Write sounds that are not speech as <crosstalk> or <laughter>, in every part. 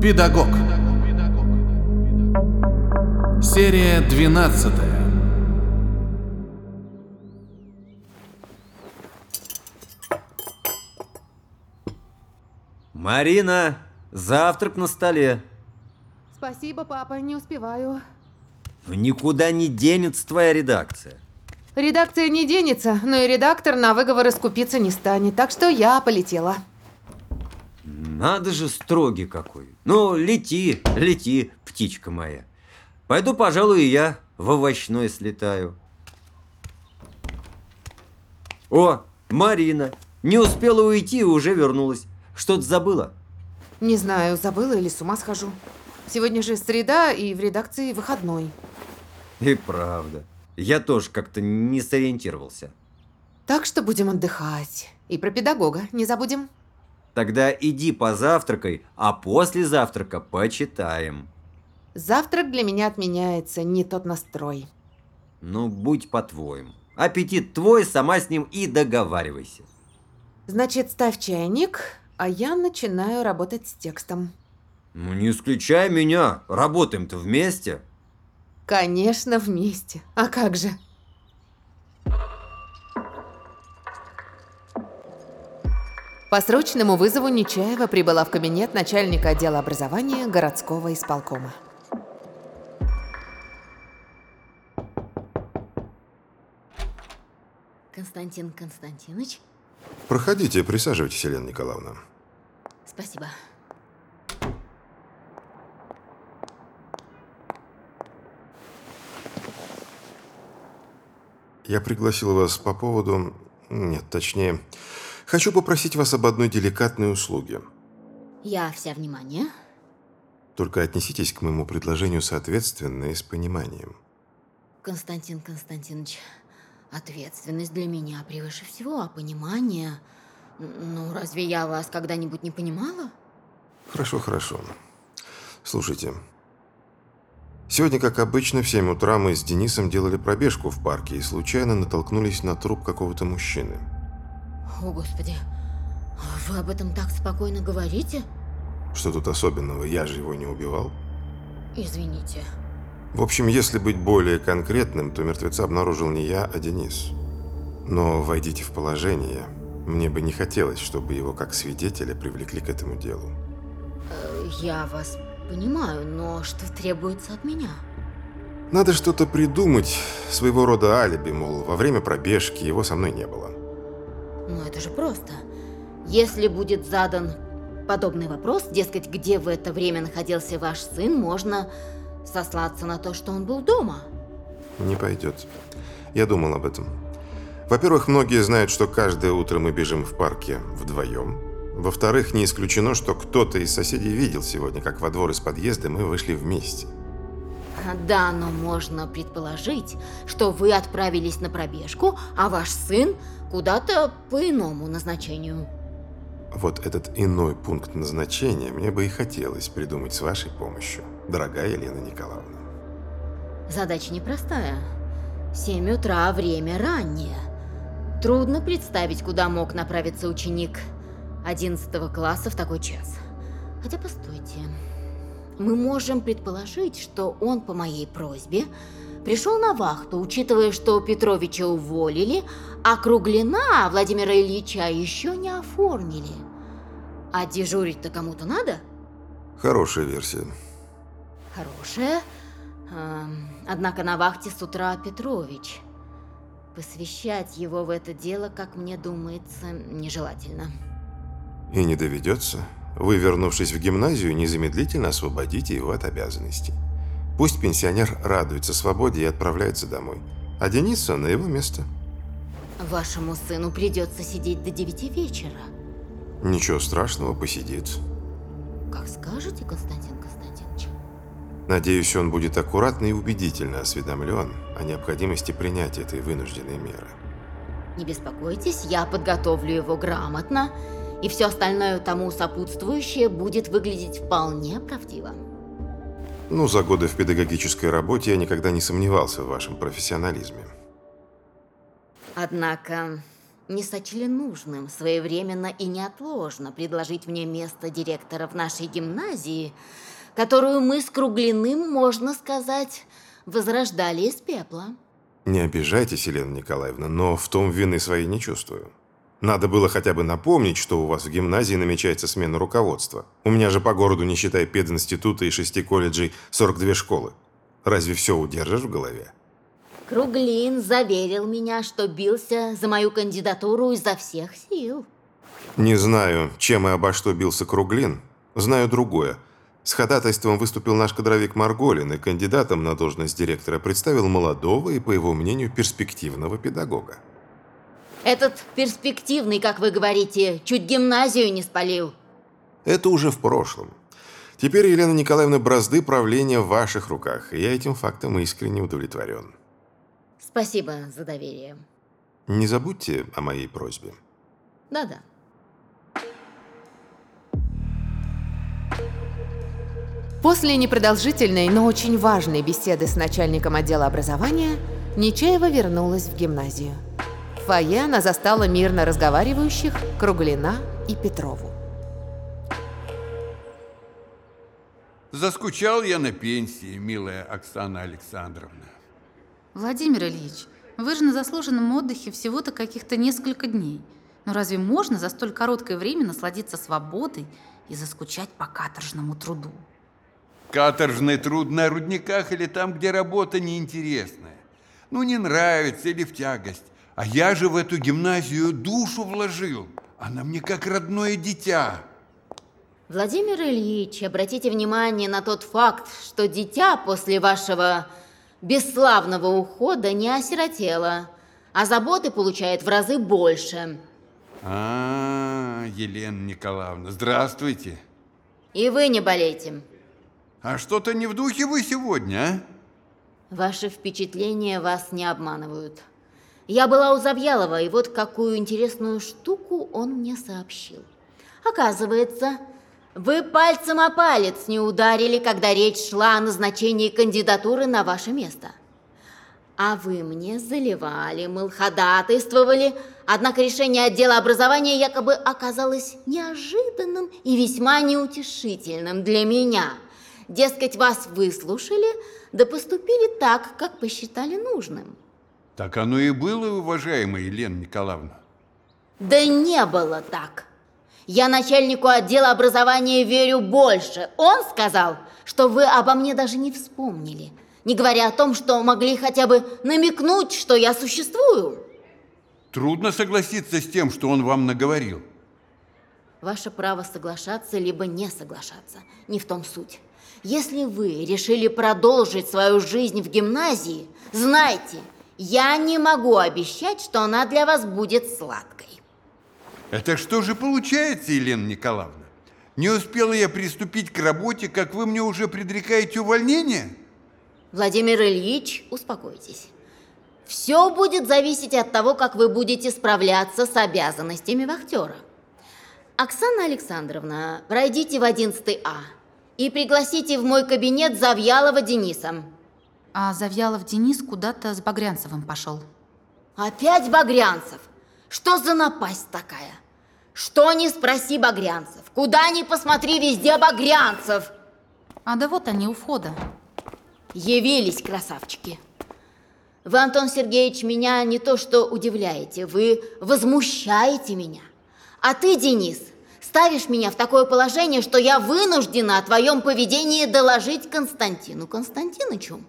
Педагог. Серия 12. Марина, завтрак на столе. Спасибо, папа, не успеваю. Никуда не денется твоя редакция. Редакция не денется, но и редактор на выговоры скупиться не станет, так что я полетела. Надо же, строгий какой. Ну, лети, лети, птичка моя. Пойду, пожалуй, и я в овощной слетаю. О, Марина, не успела уйти и уже вернулась. Что-то забыла? Не знаю, забыла или с ума схожу. Сегодня же среда, и в редакции выходной. И правда. Я тоже как-то не сориентировался. Так что будем отдыхать. И про педагога не забудем. Тогда иди позавтракай, а после завтрака почитаем. Завтрак для меня отменяется, не тот настрой. Ну, будь по-твоему. Аппетит твой, сама с ним и договаривайся. Значит, ставь чайник, а я начинаю работать с текстом. Ну, не исключай меня. Работаем-то вместе. Конечно, вместе. А как же? По срочному вызову Нечаева прибыла в кабинет начальника отдела образования городского исполкома. Константин Константинович, Проходите, присаживайтесь, Елена Николаевна. спасибо. Я пригласил вас по поводу... Нет, точнее, хочу попросить вас об одной деликатной услуге. Я вся внимание. Только отнеситесь к моему предложению соответственно и с пониманием. Константин Константинович, ответственность для меня превыше всего, а понимание... Ну, разве я вас когда-нибудь не понимала? Хорошо, хорошо. Слушайте. Сегодня, как обычно, в 7 утра мы с Денисом делали пробежку в парке и случайно натолкнулись на труп какого-то мужчины. О, Господи, вы об этом так спокойно говорите? Что тут особенного? Я же его не убивал. Извините. В общем, если быть более конкретным, то мертвеца обнаружил не я, а Денис. Но войдите в положение. Мне бы не хотелось, чтобы его как свидетеля привлекли к этому делу. Э, Я вас понимаю, но что требуется от меня? Надо что-то придумать, своего рода алиби, мол, во время пробежки его со мной не было. Ну, это же просто. Если будет задан подобный вопрос, дескать, где в это время находился ваш сын, можно сослаться на то, что он был дома. Не пойдет. Я думал об этом. Во-первых, многие знают, что каждое утро мы бежим в парке вдвоем. Во-вторых, не исключено, что кто-то из соседей видел сегодня, как во двор из подъезда мы вышли вместе. Да, но можно предположить, что вы отправились на пробежку, а ваш сын куда-то по иному назначению. Вот этот иной пункт назначения мне бы и хотелось придумать с вашей помощью, дорогая Елена Николаевна. Задача непростая. Семь утра, время раннее. Трудно представить, куда мог направиться ученик 11 класса в такой час. Хотя, постойте. Мы можем предположить, что он по моей просьбе пришел на вахту, учитывая, что Петровича уволили, а Круглина Владимира Ильича еще не оформили. А дежурить-то кому-то надо? Хорошая версия. Хорошая. Эм, Однако на вахте с утра Петрович. Посвящать его в это дело, как мне думается, нежелательно. И не доведется. Вы, вернувшись в гимназию, незамедлительно освободите его от обязанностей. Пусть пенсионер радуется свободе и отправляется домой. А Дениса на его место. Вашему сыну придется сидеть до девяти вечера. Ничего страшного, посидит. Как скажете, Константин Константинович. Надеюсь, он будет аккуратно и убедительно осведомлен о необходимости принятия этой вынужденной меры. Не беспокойтесь, я подготовлю его грамотно, и все остальное тому сопутствующее будет выглядеть вполне правдиво. Ну, за годы в педагогической работе я никогда не сомневался в вашем профессионализме. Однако не сочли нужным своевременно и неотложно предложить мне место директора в нашей гимназии, которую мы с Круглиным, можно сказать, возрождали из пепла. Не обижайтесь, Елена Николаевна, но в том вины своей не чувствую. Надо было хотя бы напомнить, что у вас в гимназии намечается смена руководства. У меня же по городу, не считая пединститута и шести колледжей, 42 школы. Разве все удержишь в голове? Круглин заверил меня, что бился за мою кандидатуру изо всех сил. Не знаю, чем и обо что бился Круглин. Знаю другое. С ходатайством выступил наш кадровик Марголин, и кандидатом на должность директора представил молодого и, по его мнению, перспективного педагога. Этот перспективный, как вы говорите, чуть гимназию не спалил. Это уже в прошлом. Теперь, Елена Николаевна, бразды правления в ваших руках, и я этим фактом искренне удовлетворен. Спасибо за доверие. Не забудьте о моей просьбе. Да-да. После непродолжительной, но очень важной беседы с начальником отдела образования, Нечаева вернулась в гимназию. Фойе она застала мирно разговаривающих Круглина и Петрову. Заскучал я на пенсии, милая Оксана Александровна. Владимир Ильич, вы же на заслуженном отдыхе всего-то каких-то несколько дней. Но разве можно за столь короткое время насладиться свободой и заскучать по каторжному труду? Каторжный труд на рудниках или там, где работа неинтересная. Ну, не нравится или в тягость. А я же в эту гимназию душу вложил. Она мне как родное дитя. Владимир Ильич, обратите внимание на тот факт, что дитя после вашего бесславного ухода не осиротело, а заботы получает в разы больше. А, Елена Николаевна, здравствуйте. И вы не болейте. А что-то не в духе вы сегодня, а? Ваши впечатления вас не обманывают. Я была у Завьялова, и вот какую интересную штуку он мне сообщил. Оказывается, вы пальцем о палец не ударили, когда речь шла о назначении кандидатуры на ваше место. А вы мне заливали, мыл, ходатайствовали, однако решение отдела образования якобы оказалось неожиданным и весьма неутешительным для меня. Дескать, вас выслушали, да поступили так, как посчитали нужным. Так оно и было, уважаемая Елена Николаевна. Да не было так. Я начальнику отдела образования верю больше. Он сказал, что вы обо мне даже не вспомнили, не говоря о том, что могли хотя бы намекнуть, что я существую. Трудно согласиться с тем, что он вам наговорил. Ваше право соглашаться либо не соглашаться. Не в том суть. Если вы решили продолжить свою жизнь в гимназии, знайте, я не могу обещать, что она для вас будет сладкой. Это что же получается, Елена Николаевна? Не успела я приступить к работе, как вы мне уже предрекаете увольнение? Владимир Ильич, успокойтесь. Все будет зависеть от того, как вы будете справляться с обязанностями вахтера. Оксана Александровна, пройдите в 11 А и пригласите в мой кабинет Завьялова Дениса. А Завьялов Денис куда-то с Багрянцевым пошел. Опять Багрянцев? Что за напасть такая? Что не спроси Багрянцев, куда ни посмотри, везде Багрянцев. А да вот они у входа. Явились красавчики. Вы, Антон Сергеевич, меня не то что удивляете, вы возмущаете меня. А ты, Денис, ставишь меня в такое положение, что я вынуждена о твоем поведении доложить Константину Константиновичу.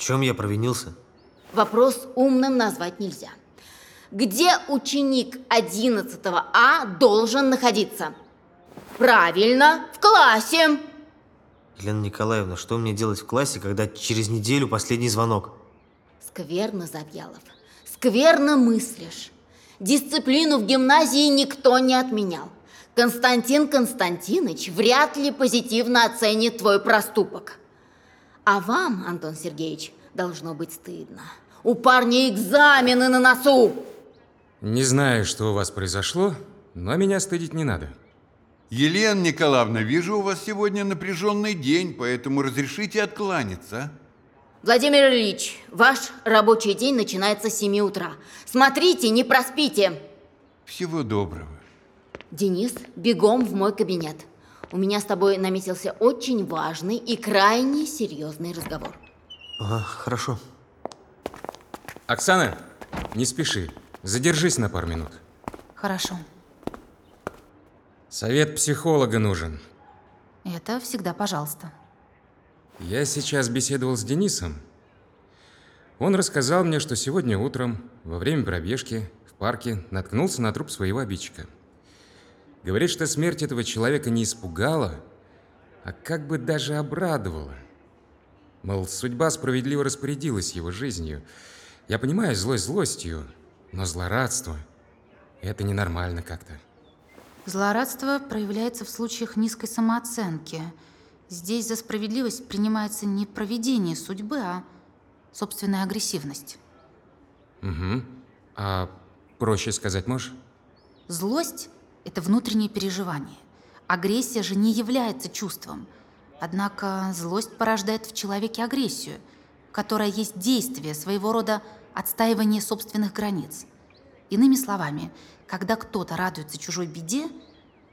Чем я провинился? Вопрос умным назвать нельзя. Где ученик 11 А должен находиться? Правильно, в классе. Елена Николаевна, что мне делать в классе, когда через неделю последний звонок? Скверно, Завьялов, скверно мыслишь. Дисциплину в гимназии никто не отменял. Константин Константинович вряд ли позитивно оценит твой проступок. А вам, Антон Сергеевич, должно быть стыдно. У парня экзамены на носу. Не знаю, что у вас произошло, но меня стыдить не надо. Елена Николаевна, вижу, у вас сегодня напряженный день, поэтому разрешите откланяться. Владимир Ильич, ваш рабочий день начинается с 7 утра. Смотрите, не проспите. Всего доброго. Денис, бегом в мой кабинет. У меня с тобой наметился очень важный и крайне серьезный разговор. Ага, хорошо. Оксана, не спеши. Задержись на пару минут. Хорошо. Совет психолога нужен. Это всегда пожалуйста. Я сейчас беседовал с Денисом. Он рассказал мне, что сегодня утром, во время пробежки, в парке, наткнулся на труп своего обидчика. Говорит, что смерть этого человека не испугала, а как бы даже обрадовала. Мол, судьба справедливо распорядилась его жизнью. Я понимаю злость злостью, но злорадство – это ненормально как-то. Злорадство проявляется в случаях низкой самооценки. Здесь за справедливость принимается не проведение судьбы, а собственная агрессивность. Угу. А проще сказать можешь? Злость – это внутреннее переживание. Агрессия же не является чувством. Однако злость порождает в человеке агрессию, которая есть действие, своего рода отстаивание собственных границ. Иными словами, когда кто-то радуется чужой беде,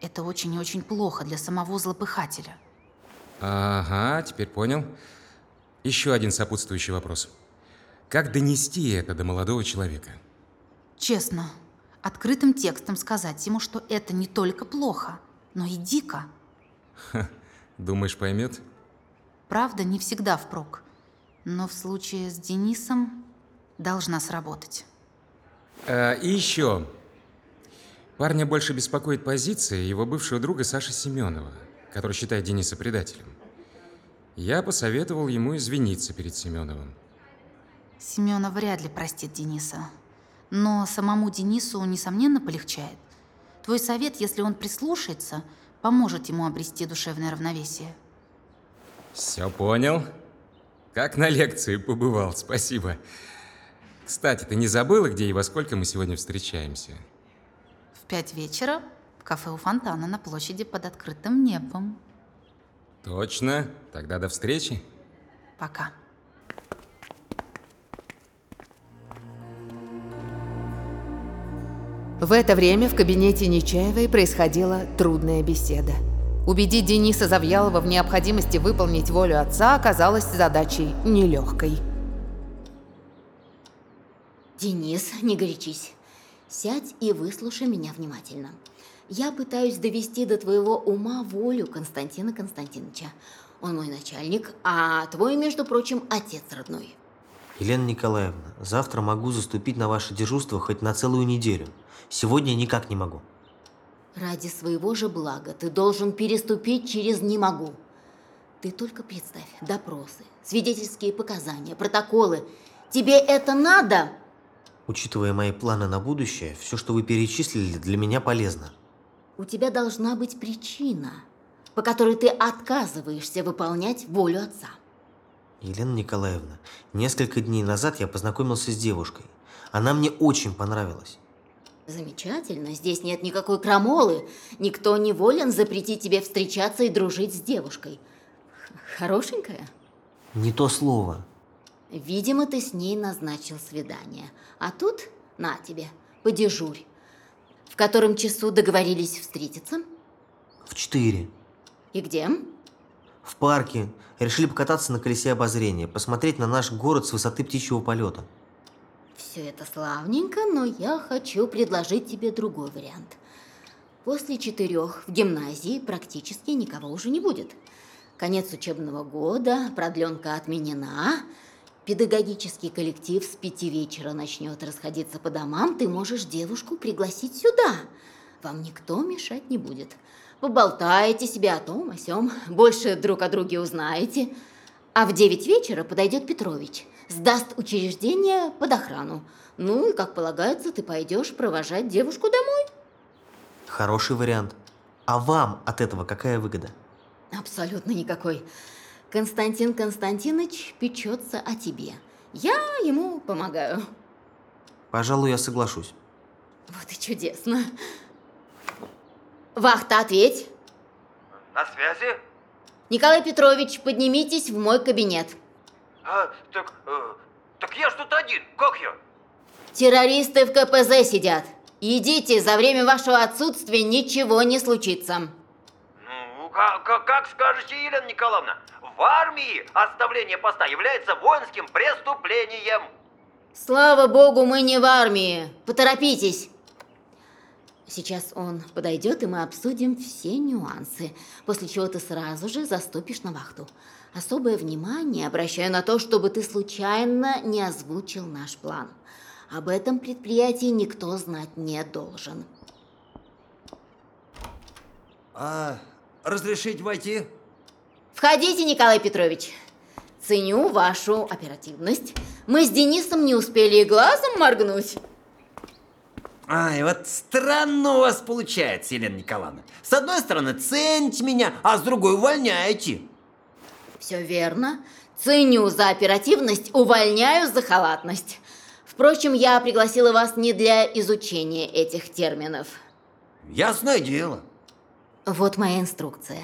это очень и очень плохо для самого злопыхателя. Ага, теперь понял. Еще один сопутствующий вопрос. Как донести это до молодого человека? Честно, открытым текстом сказать ему, что это не только плохо, но и дико. Думаешь, поймет? Правда, не всегда впрок. Но в случае с Денисом должна сработать. А, и еще. Парня больше беспокоит позиция его бывшего друга Саши Семенова, который считает Дениса предателем. Я посоветовал ему извиниться перед Семеновым. Семенов вряд ли простит Дениса. Но самому Денису, несомненно, полегчает. Твой совет, если он прислушается, поможет ему обрести душевное равновесие. Все понял. Как на лекции побывал, спасибо. Кстати, ты не забыла, где и во сколько мы сегодня встречаемся? В пять вечера в кафе у фонтана на площади под открытым небом. Точно. Тогда до встречи. Пока. В это время в кабинете Нечаевой происходила трудная беседа. Убедить Дениса Завьялова в необходимости выполнить волю отца оказалось задачей нелегкой. Денис, не горячись. Сядь и выслушай меня внимательно. Я пытаюсь довести до твоего ума волю Константина Константиновича. Он мой начальник, а твой, между прочим, отец родной. Елена Николаевна, завтра могу заступить на ваше дежурство хоть на целую неделю. Сегодня никак не могу. Ради своего же блага ты должен переступить через «не могу». Ты только представь, допросы, свидетельские показания, протоколы. Тебе это надо? Учитывая мои планы на будущее, все, что вы перечислили, для меня полезно. У тебя должна быть причина, по которой ты отказываешься выполнять волю отца. Елена Николаевна, несколько дней назад я познакомился с девушкой. Она мне очень понравилась. Замечательно, здесь нет никакой крамолы. Никто не волен запретить тебе встречаться и дружить с девушкой. Хорошенькая? Не то слово. Видимо, ты с ней назначил свидание. А тут, на тебе, подежурь. В котором часу договорились встретиться? В четыре. И где? В парке. Решили покататься на колесе обозрения, посмотреть на наш город с высоты птичьего полета. Все это славненько, но я хочу предложить тебе другой вариант. После четырех в гимназии практически никого уже не будет. Конец учебного года, продленка отменена, педагогический коллектив с пяти вечера начнет расходиться по домам, ты можешь девушку пригласить сюда. Вам никто мешать не будет. Поболтаете себе о том, о сём, больше друг о друге узнаете. А в девять вечера подойдет Петрович, сдаст учреждение под охрану. Ну и, как полагается, ты пойдешь провожать девушку домой. Хороший вариант. А вам от этого какая выгода? Абсолютно никакой. Константин Константинович печется о тебе. Я ему помогаю. Пожалуй, я соглашусь. Вот и чудесно. Вахта, ответь. На связи? Николай Петрович, поднимитесь в мой кабинет. А, так, э, так я ж тут один, как я? Террористы в КПЗ сидят. Идите, за время вашего отсутствия ничего не случится. Ну, как, как, как скажете, Елена Николаевна, в армии оставление поста является воинским преступлением. Слава богу, мы не в армии. Поторопитесь. Сейчас он подойдет, и мы обсудим все нюансы, после чего ты сразу же заступишь на вахту. Особое внимание обращаю на то, чтобы ты случайно не озвучил наш план. Об этом предприятии никто знать не должен. А разрешить войти? Входите, Николай Петрович. Ценю вашу оперативность. Мы с Денисом не успели и глазом моргнуть. Ай, вот странно у вас получается, Елена Николаевна. С одной стороны, цените меня, а с другой увольняете. Все верно. Ценю за оперативность, увольняю за халатность. Впрочем, я пригласила вас не для изучения этих терминов. Ясное дело. Вот моя инструкция.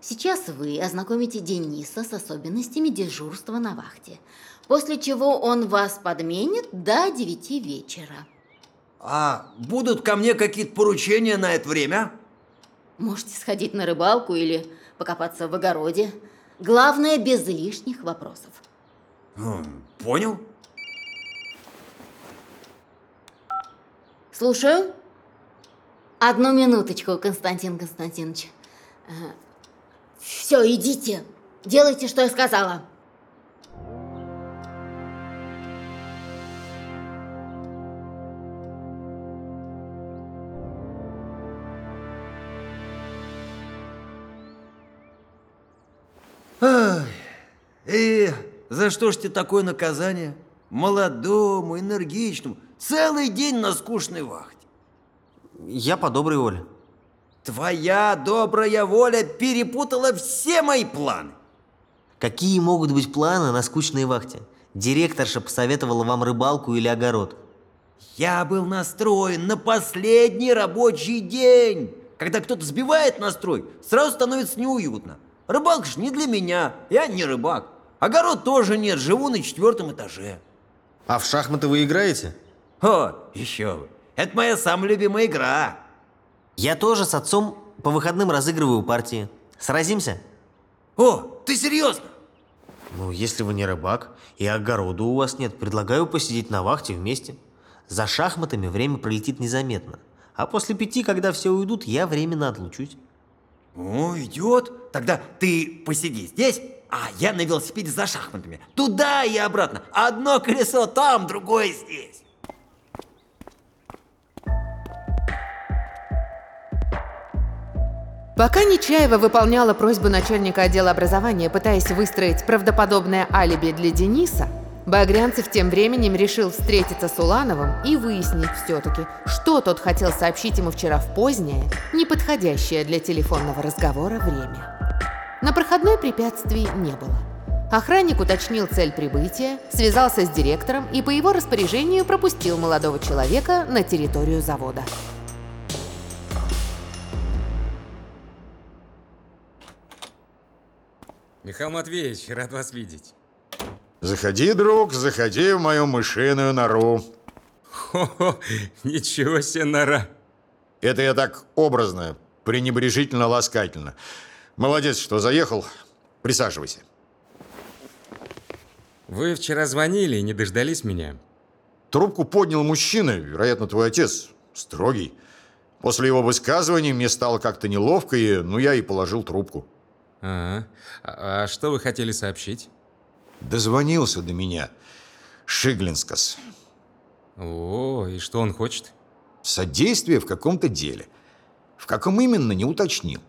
Сейчас вы ознакомите Дениса с особенностями дежурства на вахте, после чего он вас подменит до 9 вечера. А будут ко мне какие-то поручения на это время? Можете сходить на рыбалку или покопаться в огороде. Главное, без лишних вопросов. Понял. Слушаю. Одну минуточку, Константин Константинович. Все, идите. Делайте, что я сказала. За что ж тебе такое наказание? Молодому, энергичному, целый день на скучной вахте. Я по доброй воле. Твоя добрая воля перепутала все мои планы. Какие могут быть планы на скучной вахте? Директорша посоветовала вам рыбалку или огород. Я был настроен на последний рабочий день. Когда кто-то сбивает настрой, сразу становится неуютно. Рыбалка ж не для меня, я не рыбак. Огород тоже нет, живу на четвертом этаже. А в шахматы вы играете? О, еще бы. Это моя самая любимая игра. Я тоже с отцом по выходным разыгрываю партии. Сразимся? О, ты серьезно? Ну, если вы не рыбак и огорода у вас нет, предлагаю посидеть на вахте вместе. За шахматами время пролетит незаметно. А после пяти, когда все уйдут, я временно отлучусь. О, идет. Тогда ты посиди здесь, а я на велосипеде за шахматами. Туда и обратно. Одно колесо там, другое здесь. Пока Нечаева выполняла просьбу начальника отдела образования, пытаясь выстроить правдоподобное алиби для Дениса, Багрянцев тем временем решил встретиться с Улановым и выяснить все-таки, что тот хотел сообщить ему вчера в позднее, неподходящее для телефонного разговора время. На проходной препятствий не было. Охранник уточнил цель прибытия, связался с директором и по его распоряжению пропустил молодого человека на территорию завода. Михаил Матвеевич, рад вас видеть. Заходи, друг, заходи в мою мышиную нору. Хо-хо, <laughs> ничего себе нора. Это я так образно, пренебрежительно-ласкательно. Молодец, что заехал. Присаживайся. Вы вчера звонили и не дождались меня. Трубку поднял мужчина, вероятно, твой отец, строгий. После его высказывания мне стало как-то неловко, и, ну, я и положил трубку. Ага. А, а что вы хотели сообщить? Дозвонился до меня Шиглинскас. О, и что он хочет? Содействие в каком-то деле. В каком именно, не уточнил.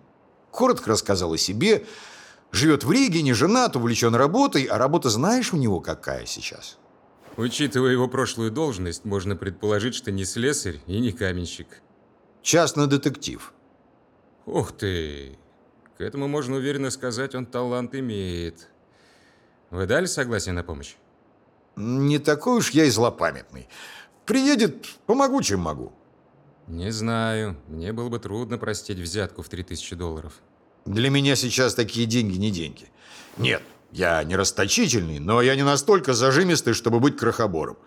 Коротко рассказал о себе. Живет в Риге, не женат, увлечен работой, а работа знаешь у него какая сейчас? Учитывая его прошлую должность, можно предположить, что не слесарь и не каменщик. Частный детектив. Ух ты! К этому можно уверенно сказать, он талант имеет. Вы дали согласие на помощь? Не такой уж я и злопамятный. Приедет, помогу, чем могу. Не знаю. Мне было бы трудно простить взятку в 3000 долларов. Для меня сейчас такие деньги не деньги. Нет, я не расточительный, но я не настолько зажимистый, чтобы быть крохобором.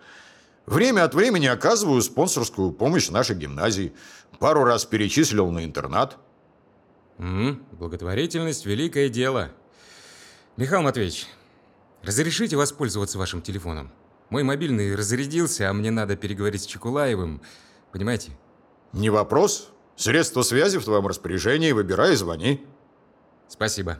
Время от времени оказываю спонсорскую помощь нашей гимназии. Пару раз перечислил на интернат. М, благотворительность – великое дело. Михаил Матвеевич, разрешите воспользоваться вашим телефоном? Мой мобильный разрядился, а мне надо переговорить с Чекулаевым. Понимаете? Не вопрос. Средства связи в твоем распоряжении. Выбирай и звони. Спасибо.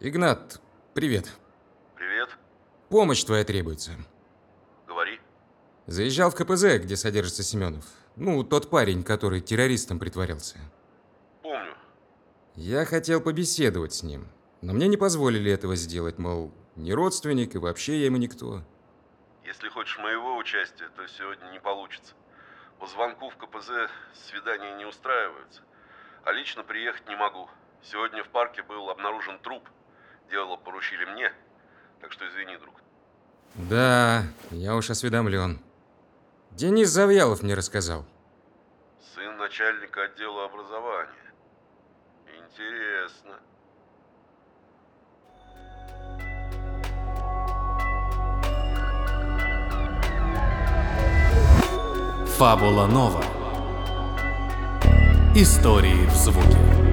Игнат, привет. Привет. Помощь твоя требуется. Говори. Заезжал в КПЗ, где содержится Семенов. Ну, тот парень, который террористом притворялся. Я хотел побеседовать с ним, но мне не позволили этого сделать, мол, не родственник и вообще я ему никто. Если хочешь моего участия, то сегодня не получится. По звонку в КПЗ свидания не устраиваются. А лично приехать не могу. Сегодня в парке был обнаружен труп. Дело поручили мне. Так что извини, друг. Да, я уж осведомлен. Денис Завьялов мне рассказал. Сын начальника отдела образования. Интересно. Фабула Нова. Истории в звуке.